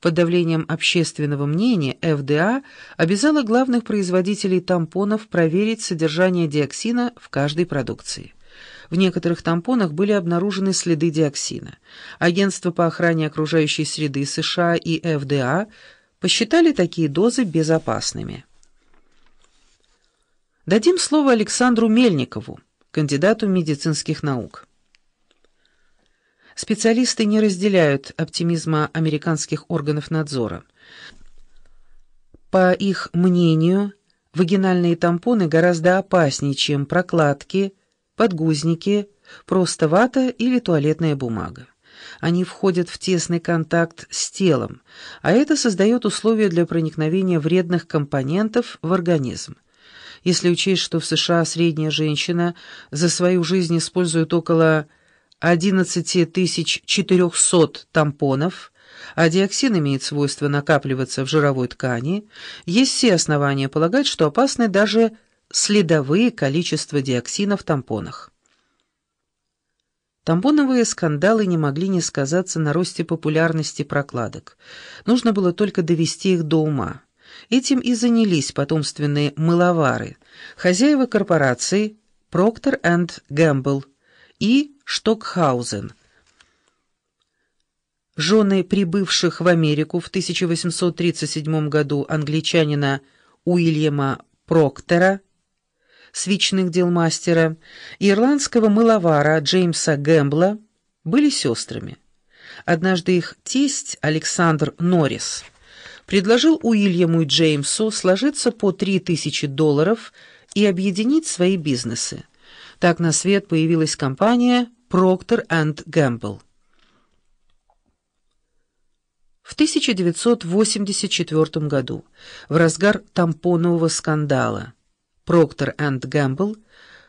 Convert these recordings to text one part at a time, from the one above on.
под давлением общественного мнения ФДА обязала главных производителей тампонов проверить содержание диоксина в каждой продукции. В некоторых тампонах были обнаружены следы диоксина. Агентство по охране окружающей среды США и ФДА посчитали такие дозы безопасными. Дадим слово Александру Мельникову, кандидату медицинских наук. Специалисты не разделяют оптимизма американских органов надзора. По их мнению, вагинальные тампоны гораздо опаснее, чем прокладки, подгузники, просто вата или туалетная бумага. Они входят в тесный контакт с телом, а это создает условия для проникновения вредных компонентов в организм. Если учесть, что в США средняя женщина за свою жизнь использует около 11 400 тампонов, а диоксин имеет свойство накапливаться в жировой ткани, есть все основания полагать, что опасны даже следовые количества диоксина в тампонах. Тампоновые скандалы не могли не сказаться на росте популярности прокладок. Нужно было только довести их до ума. Этим и занялись потомственные мыловары, хозяева корпораций Procter Gamble и Штокхаузен. Жены прибывших в Америку в 1837 году англичанина Уильяма Проктера свечных дел мастера, ирландского мыловара Джеймса Гэмбла были сестрами. Однажды их тесть Александр Норрис предложил Уильяму и Джеймсу сложиться по 3000 долларов и объединить свои бизнесы. Так на свет появилась компания Procter Gamble. В 1984 году, в разгар тампонового скандала, Procter Gamble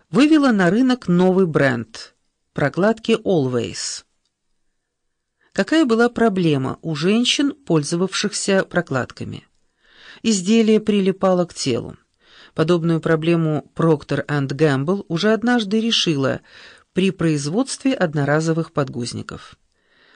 вывела на рынок новый бренд – прокладки Always. Какая была проблема у женщин, пользовавшихся прокладками? Изделие прилипало к телу. Подобную проблему Procter Gamble уже однажды решила при производстве одноразовых подгузников.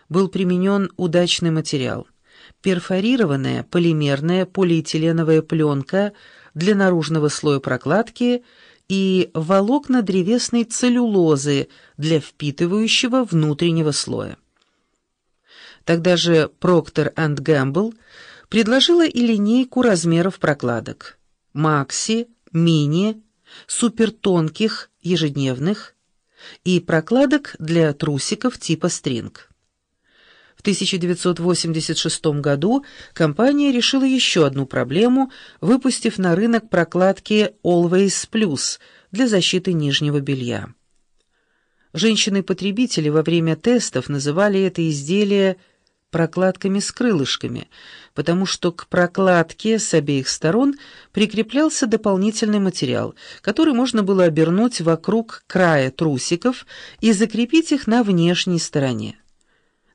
Был применен удачный материал – перфорированная полимерная полиэтиленовая пленка – для наружного слоя прокладки и волокна древесной целлюлозы для впитывающего внутреннего слоя. Тогда же Procter Gamble предложила и линейку размеров прокладок «Макси», «Мини», супертонких, ежедневных и прокладок для трусиков типа «Стринг». В 1986 году компания решила еще одну проблему, выпустив на рынок прокладки Always Plus для защиты нижнего белья. Женщины-потребители во время тестов называли это изделие прокладками с крылышками, потому что к прокладке с обеих сторон прикреплялся дополнительный материал, который можно было обернуть вокруг края трусиков и закрепить их на внешней стороне.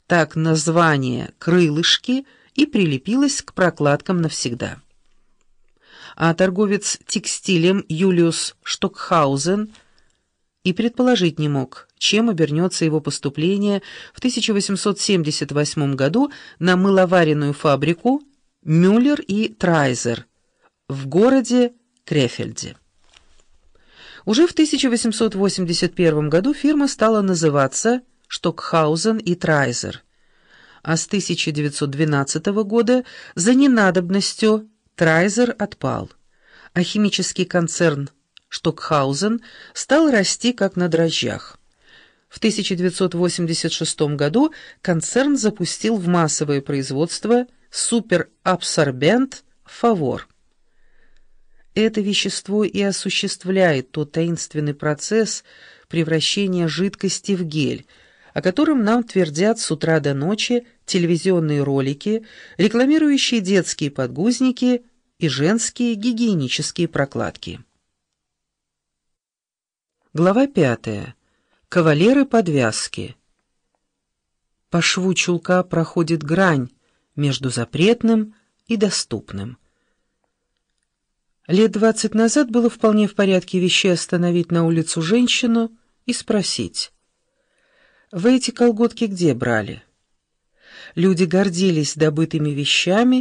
Так название «крылышки» и прилепилось к прокладкам навсегда. А торговец текстилем Юлиус Штокхаузен и предположить не мог, чем обернется его поступление в 1878 году на мыловаренную фабрику «Мюллер и Трайзер» в городе Крефельде. Уже в 1881 году фирма стала называться. Штокхаузен и Трайзер. А с 1912 года за ненадобностью Трайзер отпал, а химический концерн Штокхаузен стал расти как на дрожжах. В 1986 году концерн запустил в массовое производство суперабсорбент «Фавор». Это вещество и осуществляет тот таинственный процесс превращения жидкости в гель – о котором нам твердят с утра до ночи телевизионные ролики, рекламирующие детские подгузники и женские гигиенические прокладки. Глава пятая. Кавалеры подвязки. По шву чулка проходит грань между запретным и доступным. Лет двадцать назад было вполне в порядке вещей остановить на улицу женщину и спросить, вы эти колготки где брали? Люди гордились добытыми вещами